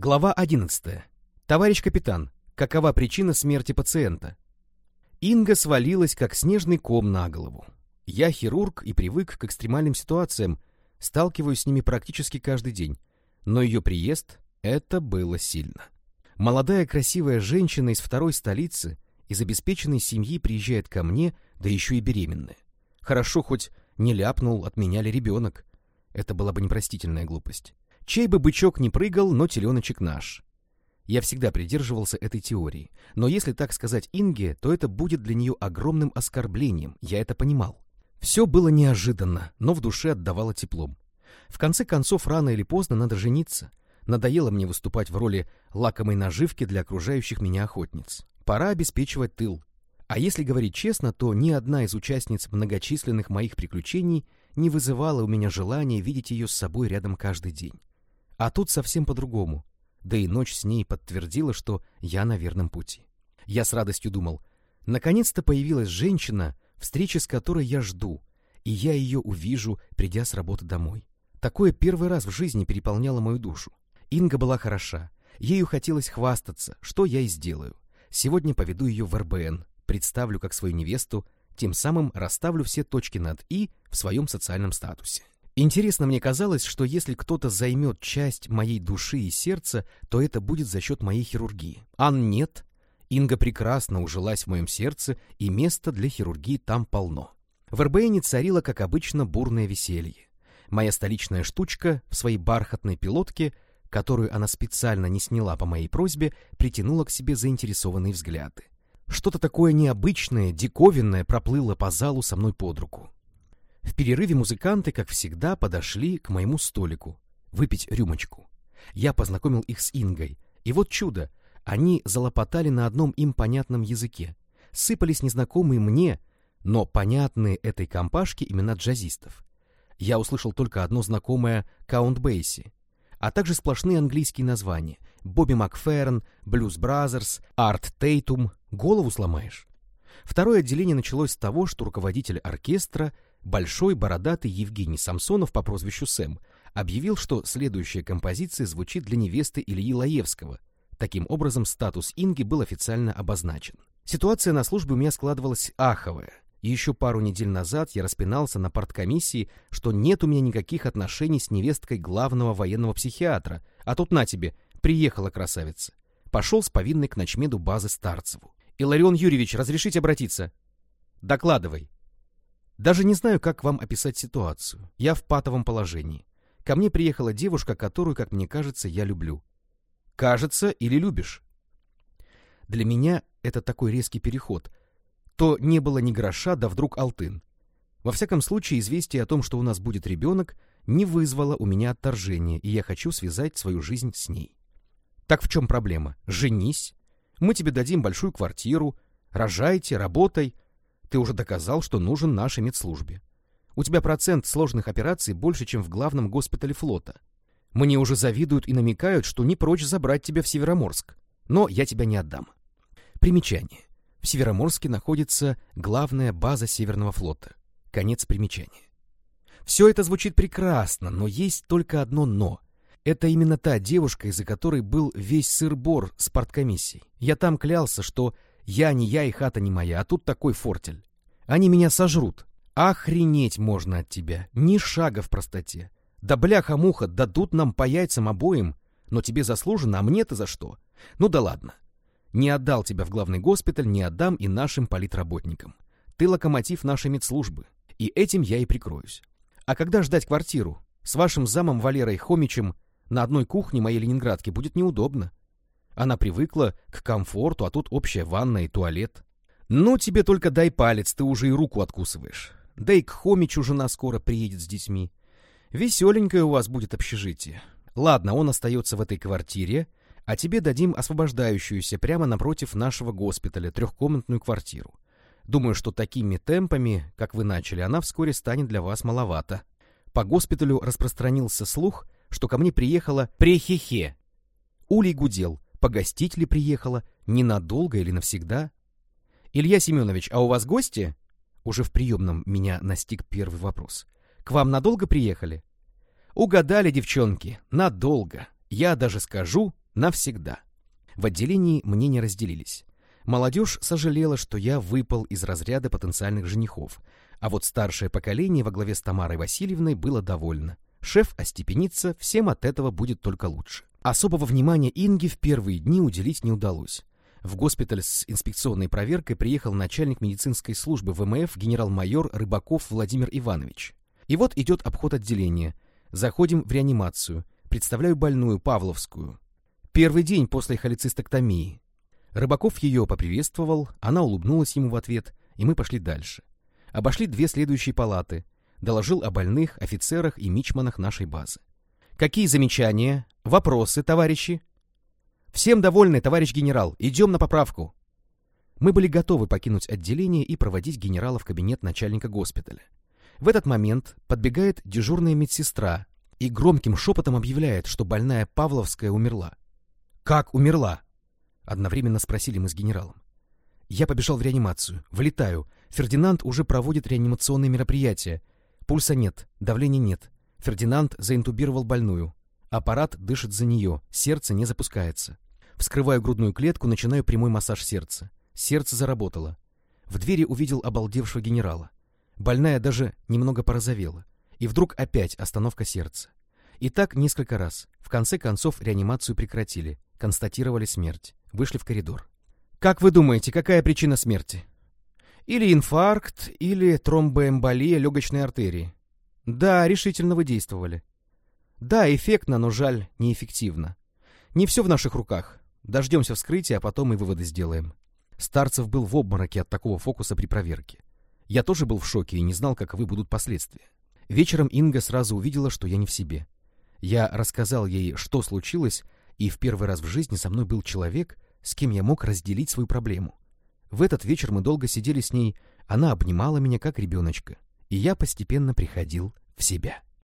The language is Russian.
Глава 11. Товарищ капитан, какова причина смерти пациента? Инга свалилась, как снежный ком на голову. Я хирург и привык к экстремальным ситуациям, сталкиваюсь с ними практически каждый день. Но ее приезд — это было сильно. Молодая красивая женщина из второй столицы, из обеспеченной семьи приезжает ко мне, да еще и беременная. Хорошо, хоть не ляпнул, отменяли ребенок. Это была бы непростительная глупость. Чей бы бычок не прыгал, но теленочек наш. Я всегда придерживался этой теории. Но если так сказать Инге, то это будет для нее огромным оскорблением, я это понимал. Все было неожиданно, но в душе отдавало теплом. В конце концов, рано или поздно надо жениться. Надоело мне выступать в роли лакомой наживки для окружающих меня охотниц. Пора обеспечивать тыл. А если говорить честно, то ни одна из участниц многочисленных моих приключений не вызывала у меня желания видеть ее с собой рядом каждый день. А тут совсем по-другому. Да и ночь с ней подтвердила, что я на верном пути. Я с радостью думал, наконец-то появилась женщина, встречи с которой я жду, и я ее увижу, придя с работы домой. Такое первый раз в жизни переполняло мою душу. Инга была хороша, ею хотелось хвастаться, что я и сделаю. Сегодня поведу ее в РБН, представлю как свою невесту, тем самым расставлю все точки над «и» в своем социальном статусе. Интересно мне казалось, что если кто-то займет часть моей души и сердца, то это будет за счет моей хирургии. А нет. Инга прекрасно ужилась в моем сердце, и места для хирургии там полно. В РБНе царило, как обычно, бурное веселье. Моя столичная штучка в своей бархатной пилотке, которую она специально не сняла по моей просьбе, притянула к себе заинтересованные взгляды. Что-то такое необычное, диковинное проплыло по залу со мной под руку. В перерыве музыканты, как всегда, подошли к моему столику выпить рюмочку. Я познакомил их с Ингой, и вот чудо, они залопотали на одном им понятном языке. Сыпались незнакомые мне, но понятные этой компашке имена джазистов. Я услышал только одно знакомое «Каунт Бейси», а также сплошные английские названия «Бобби Макферрин», «Блюз Бразерс», «Арт Тейтум». Голову сломаешь. Второе отделение началось с того, что руководитель оркестра — Большой бородатый Евгений Самсонов по прозвищу Сэм объявил, что следующая композиция звучит для невесты Ильи Лаевского. Таким образом, статус Инги был официально обозначен. Ситуация на службе у меня складывалась аховая. Еще пару недель назад я распинался на парткомиссии, что нет у меня никаких отношений с невесткой главного военного психиатра, а тут на тебе, приехала красавица. Пошел с повинной к ночмеду базы Старцеву. «Иларион Юрьевич, разрешите обратиться?» «Докладывай», даже не знаю, как вам описать ситуацию. Я в патовом положении. Ко мне приехала девушка, которую, как мне кажется, я люблю. Кажется или любишь? Для меня это такой резкий переход. То не было ни гроша, да вдруг алтын. Во всяком случае, известие о том, что у нас будет ребенок, не вызвало у меня отторжения, и я хочу связать свою жизнь с ней. Так в чем проблема? Женись. Мы тебе дадим большую квартиру. Рожайте, работай — ты уже доказал, что нужен нашей медслужбе. У тебя процент сложных операций больше, чем в главном госпитале флота. Мне уже завидуют и намекают, что не прочь забрать тебя в Североморск. Но я тебя не отдам. Примечание. В Североморске находится главная база Северного флота. Конец примечания. Все это звучит прекрасно, но есть только одно «но». Это именно та девушка, из-за которой был весь сыр-бор с парткомиссией. Я там клялся, что я не я и хата не моя, а тут такой фортель. Они меня сожрут. Охренеть можно от тебя. Ни шага в простоте. Да бляха-муха, дадут нам по яйцам обоим. Но тебе заслуженно, а мне-то за что? Ну да ладно. Не отдал тебя в главный госпиталь, не отдам и нашим политработникам. Ты локомотив нашей медслужбы. И этим я и прикроюсь. А когда ждать квартиру? С вашим замом Валерой Хомичем на одной кухне моей ленинградки будет неудобно. Она привыкла к комфорту, а тут общая ванна и туалет. Ну, тебе только дай палец, ты уже и руку откусываешь. Да и к Хомичу жена скоро приедет с детьми. Веселенькое у вас будет общежитие. Ладно, он остается в этой квартире, а тебе дадим освобождающуюся прямо напротив нашего госпиталя трехкомнатную квартиру. Думаю, что такими темпами, как вы начали, она вскоре станет для вас маловато. По госпиталю распространился слух, что ко мне приехала прехехе. Улей гудел, Погостить ли приехала? Ненадолго или навсегда? Илья Семенович, а у вас гости? Уже в приемном меня настиг первый вопрос. К вам надолго приехали? Угадали, девчонки, надолго. Я даже скажу, Навсегда. В отделении мнения разделились. Молодежь сожалела, что я выпал из разряда потенциальных женихов, а вот старшее поколение во главе с Тамарой Васильевной было довольно. Шеф остепенится, всем от этого будет только лучше. Особого внимания Инге в первые дни уделить не удалось. В госпиталь с инспекционной проверкой приехал начальник медицинской службы ВМФ генерал-майор Рыбаков Владимир Иванович. И вот идет обход отделения. Заходим в реанимацию. Представляю больную, Павловскую. Первый день после холецистэктомии. Рыбаков ее поприветствовал, она улыбнулась ему в ответ, и мы пошли дальше. Обошли две следующие палаты. Доложил о больных, офицерах и мичманах нашей базы. Какие замечания? Вопросы, товарищи? Всем довольны, товарищ генерал. Идем на поправку. Мы были готовы покинуть отделение и проводить генерала в кабинет начальника госпиталя. В этот момент подбегает дежурная медсестра и громким шепотом объявляет, что больная Павловская умерла. «Как умерла?» — одновременно спросили мы с генералом. Я побежал в реанимацию. Вылетаю. Фердинанд уже проводит реанимационные мероприятия. Пульса нет, давления нет. Фердинанд заинтубировал больную. Аппарат дышит за нее, сердце не запускается. Вскрываю грудную клетку, начинаю прямой массаж сердца. Сердце заработало. В двери увидел обалдевшего генерала. Больная даже немного порозовела. И вдруг опять остановка сердца. И так несколько раз. В конце концов реанимацию прекратили. Констатировали смерть. Вышли в коридор. Как вы думаете, какая причина смерти? Или инфаркт, или тромбоэмболия легочной артерии. Да, решительно вы действовали. Да, эффектно, но жаль, неэффективно. Не все в наших руках. Дождемся вскрытия, а потом и выводы сделаем. Старцев был в обмороке от такого фокуса при проверке. Я тоже был в шоке и не знал, каковы будут последствия. Вечером Инга сразу увидела, что я не в себе. Я рассказал ей, что случилось, и в первый раз в жизни со мной был человек, с кем я мог разделить свою проблему. В этот вечер мы долго сидели с ней, она обнимала меня как ребеночка, и я постепенно приходил в себя.